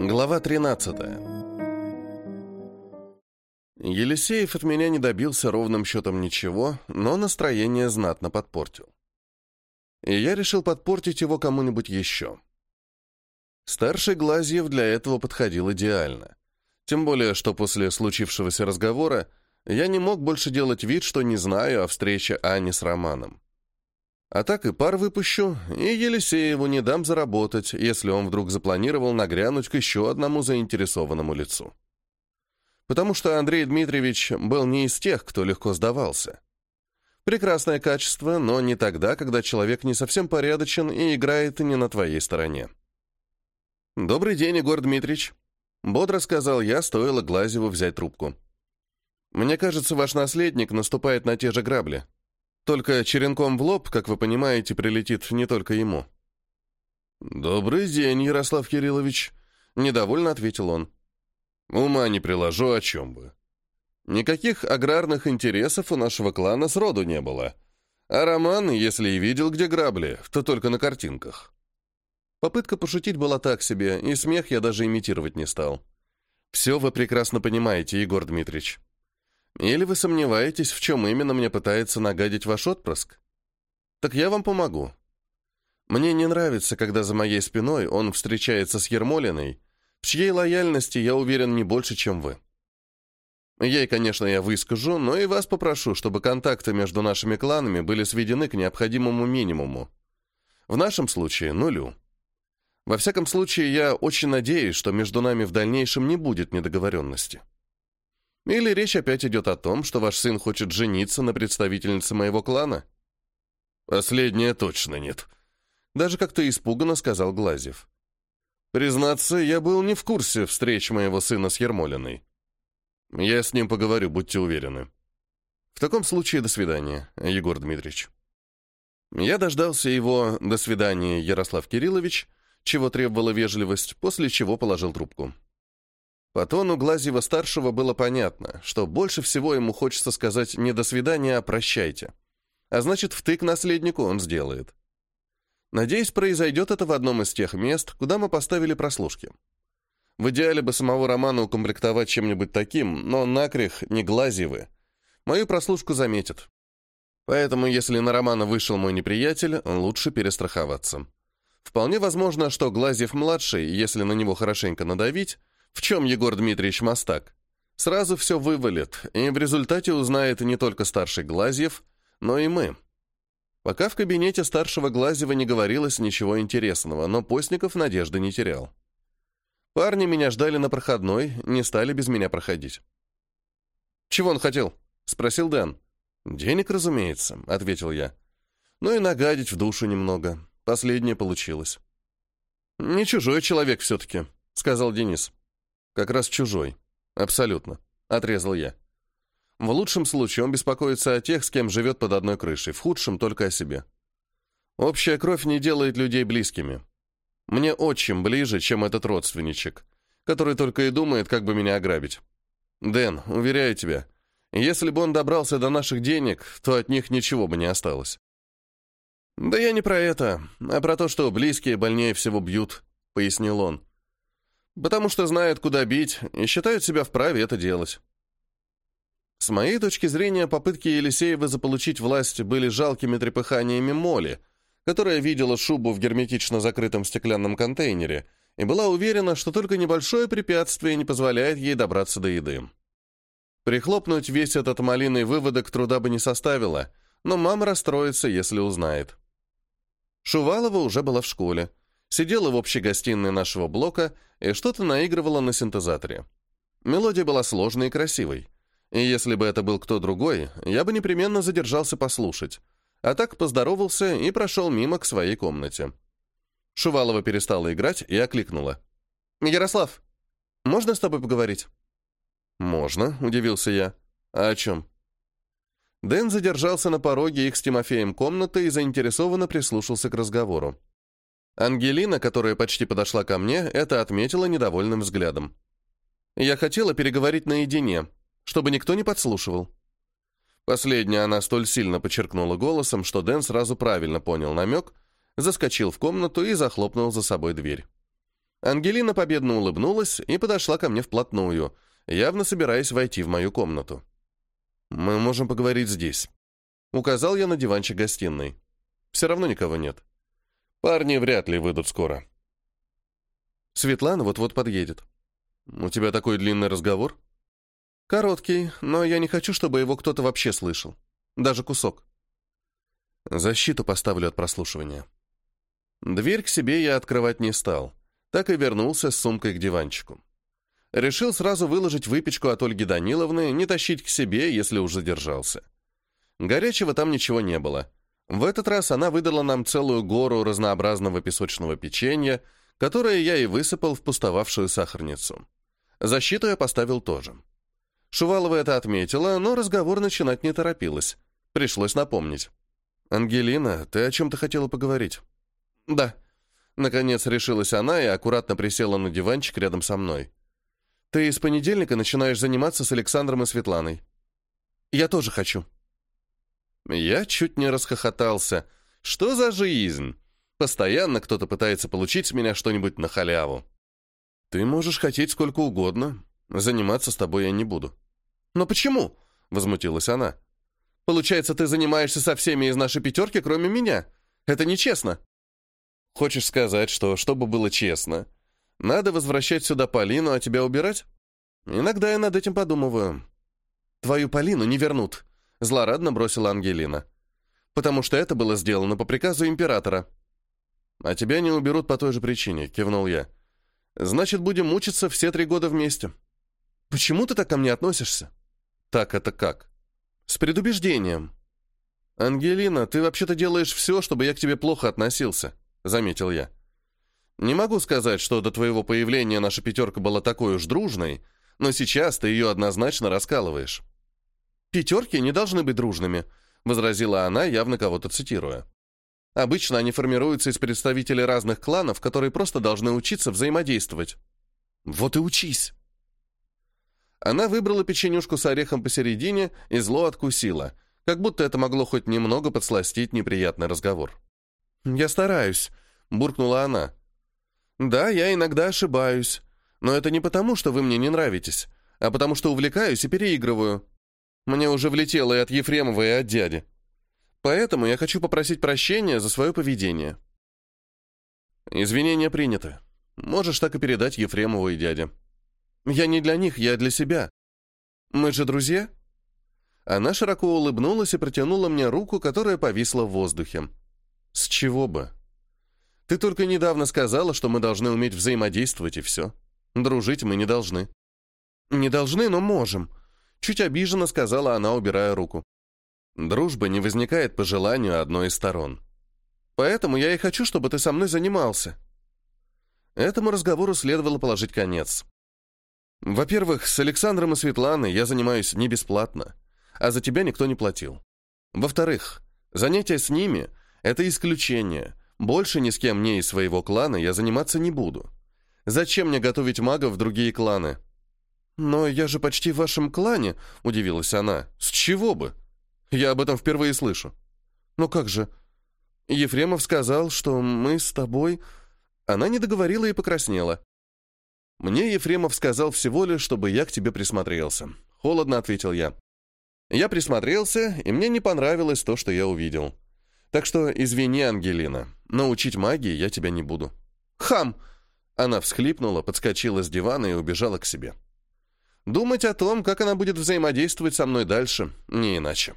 Глава 13. Елисеев от меня не добился ровным счетом ничего, но настроение знатно подпортил. И я решил подпортить его кому-нибудь еще. Старший Глазьев для этого подходил идеально. Тем более, что после случившегося разговора я не мог больше делать вид, что не знаю о встрече Ани с Романом. А так и пар выпущу, и Елисееву не дам заработать, если он вдруг запланировал нагрянуть к еще одному заинтересованному лицу. Потому что Андрей Дмитриевич был не из тех, кто легко сдавался. Прекрасное качество, но не тогда, когда человек не совсем порядочен и играет не на твоей стороне. «Добрый день, Егор Дмитриевич», — бодро сказал я, стоило Глазеву взять трубку. «Мне кажется, ваш наследник наступает на те же грабли». Только черенком в лоб, как вы понимаете, прилетит не только ему. «Добрый день, Ярослав Кириллович», — недовольно ответил он. «Ума не приложу, о чем бы. Никаких аграрных интересов у нашего клана сроду не было. А Роман, если и видел, где грабли, то только на картинках». Попытка пошутить была так себе, и смех я даже имитировать не стал. «Все вы прекрасно понимаете, Егор Дмитриевич. Или вы сомневаетесь, в чем именно мне пытается нагадить ваш отпрыск? Так я вам помогу. Мне не нравится, когда за моей спиной он встречается с Ермолиной, в чьей лояльности я уверен не больше, чем вы. Ей, конечно, я выскажу, но и вас попрошу, чтобы контакты между нашими кланами были сведены к необходимому минимуму. В нашем случае — нулю. Во всяком случае, я очень надеюсь, что между нами в дальнейшем не будет недоговоренности. Или речь опять идет о том, что ваш сын хочет жениться на представительнице моего клана? Последнее точно нет. Даже как-то испуганно сказал Глазев. Признаться, я был не в курсе встреч моего сына с Ермолиной. Я с ним поговорю, будьте уверены. В таком случае до свидания, Егор Дмитриевич. Я дождался его «до свидания, Ярослав Кириллович», чего требовала вежливость, после чего положил трубку. По тону Глазьева-старшего было понятно, что больше всего ему хочется сказать не «до свидания», а «прощайте». А значит, втык наследнику он сделает. Надеюсь, произойдет это в одном из тех мест, куда мы поставили прослушки. В идеале бы самого Романа укомплектовать чем-нибудь таким, но накрех не Глазьевы. Мою прослушку заметят. Поэтому, если на Романа вышел мой неприятель, лучше перестраховаться. Вполне возможно, что Глазьев-младший, если на него хорошенько надавить, в чем Егор Дмитриевич мастак? Сразу все вывалит, и в результате узнает не только старший Глазьев, но и мы. Пока в кабинете старшего Глазьева не говорилось ничего интересного, но Постников надежды не терял. Парни меня ждали на проходной, не стали без меня проходить. «Чего он хотел?» — спросил Дэн. «Денег, разумеется», — ответил я. «Ну и нагадить в душу немного. Последнее получилось». «Не чужой человек все-таки», — сказал Денис. Как раз чужой. Абсолютно. Отрезал я. В лучшем случае он беспокоится о тех, с кем живет под одной крышей, в худшем только о себе. Общая кровь не делает людей близкими. Мне очень ближе, чем этот родственничек, который только и думает, как бы меня ограбить. Дэн, уверяю тебя, если бы он добрался до наших денег, то от них ничего бы не осталось. «Да я не про это, а про то, что близкие больнее всего бьют», — пояснил он потому что знают, куда бить, и считают себя вправе это делать. С моей точки зрения, попытки Елисеева заполучить власть были жалкими трепыханиями моли, которая видела шубу в герметично закрытом стеклянном контейнере и была уверена, что только небольшое препятствие не позволяет ей добраться до еды. Прихлопнуть весь этот малиный выводок труда бы не составило, но мама расстроится, если узнает. Шувалова уже была в школе, сидела в общей гостиной нашего блока и что-то наигрывала на синтезаторе. Мелодия была сложной и красивой. И если бы это был кто другой, я бы непременно задержался послушать. А так поздоровался и прошел мимо к своей комнате. Шувалова перестала играть и окликнула. «Ярослав, можно с тобой поговорить?» «Можно», — удивился я. «А о чем?» Дэн задержался на пороге их с Тимофеем комнаты и заинтересованно прислушался к разговору. Ангелина, которая почти подошла ко мне, это отметила недовольным взглядом. Я хотела переговорить наедине, чтобы никто не подслушивал. Последняя она столь сильно подчеркнула голосом, что Дэн сразу правильно понял намек, заскочил в комнату и захлопнул за собой дверь. Ангелина победно улыбнулась и подошла ко мне вплотную, явно собираясь войти в мою комнату. «Мы можем поговорить здесь». Указал я на диванчик гостиной. Все равно никого нет. Парни вряд ли выйдут скоро. Светлана вот-вот подъедет. У тебя такой длинный разговор? Короткий, но я не хочу, чтобы его кто-то вообще слышал. Даже кусок. Защиту поставлю от прослушивания. Дверь к себе я открывать не стал. Так и вернулся с сумкой к диванчику. Решил сразу выложить выпечку от Ольги Даниловны, не тащить к себе, если уж задержался. Горячего там ничего не было. В этот раз она выдала нам целую гору разнообразного песочного печенья, которое я и высыпал в пустовавшую сахарницу. Защиту я поставил тоже. Шувалова это отметила, но разговор начинать не торопилась. Пришлось напомнить. «Ангелина, ты о чем-то хотела поговорить?» «Да». Наконец решилась она и аккуратно присела на диванчик рядом со мной. «Ты с понедельника начинаешь заниматься с Александром и Светланой». «Я тоже хочу». Я чуть не расхохотался. «Что за жизнь? Постоянно кто-то пытается получить с меня что-нибудь на халяву». «Ты можешь хотеть сколько угодно. Заниматься с тобой я не буду». «Но почему?» — возмутилась она. «Получается, ты занимаешься со всеми из нашей пятерки, кроме меня. Это нечестно». «Хочешь сказать, что, чтобы было честно, надо возвращать сюда Полину, а тебя убирать? Иногда я над этим подумываю». «Твою Полину не вернут», — злорадно бросила Ангелина. «Потому что это было сделано по приказу императора». «А тебя не уберут по той же причине», — кивнул я. «Значит, будем мучиться все три года вместе». «Почему ты так ко мне относишься?» «Так это как?» «С предубеждением». «Ангелина, ты вообще-то делаешь все, чтобы я к тебе плохо относился», — заметил я. «Не могу сказать, что до твоего появления наша пятерка была такой уж дружной, но сейчас ты ее однозначно раскалываешь». «Пятерки не должны быть дружными», — возразила она, явно кого-то цитируя. «Обычно они формируются из представителей разных кланов, которые просто должны учиться взаимодействовать». «Вот и учись!» Она выбрала печенюшку с орехом посередине и зло откусила, как будто это могло хоть немного подсластить неприятный разговор. «Я стараюсь», — буркнула она. «Да, я иногда ошибаюсь, но это не потому, что вы мне не нравитесь, а потому что увлекаюсь и переигрываю. Мне уже влетело и от Ефремова, и от дяди. Поэтому я хочу попросить прощения за свое поведение». «Извинения приняты. Можешь так и передать Ефремову и дяде». «Я не для них, я для себя. Мы же друзья?» Она широко улыбнулась и протянула мне руку, которая повисла в воздухе. «С чего бы?» «Ты только недавно сказала, что мы должны уметь взаимодействовать, и все. Дружить мы не должны». «Не должны, но можем», Чуть обиженно сказала она, убирая руку. Дружба не возникает по желанию одной из сторон. Поэтому я и хочу, чтобы ты со мной занимался. Этому разговору следовало положить конец. Во-первых, с Александром и Светланой я занимаюсь не бесплатно, а за тебя никто не платил. Во-вторых, занятия с ними — это исключение. Больше ни с кем мне из своего клана я заниматься не буду. Зачем мне готовить магов в другие кланы? «Но я же почти в вашем клане», — удивилась она. «С чего бы? Я об этом впервые слышу». «Ну как же? Ефремов сказал, что мы с тобой...» Она не договорила и покраснела. «Мне Ефремов сказал всего лишь, чтобы я к тебе присмотрелся». Холодно ответил я. Я присмотрелся, и мне не понравилось то, что я увидел. Так что извини, Ангелина, но учить магии я тебя не буду. «Хам!» Она всхлипнула, подскочила с дивана и убежала к себе. Думать о том, как она будет взаимодействовать со мной дальше, не иначе.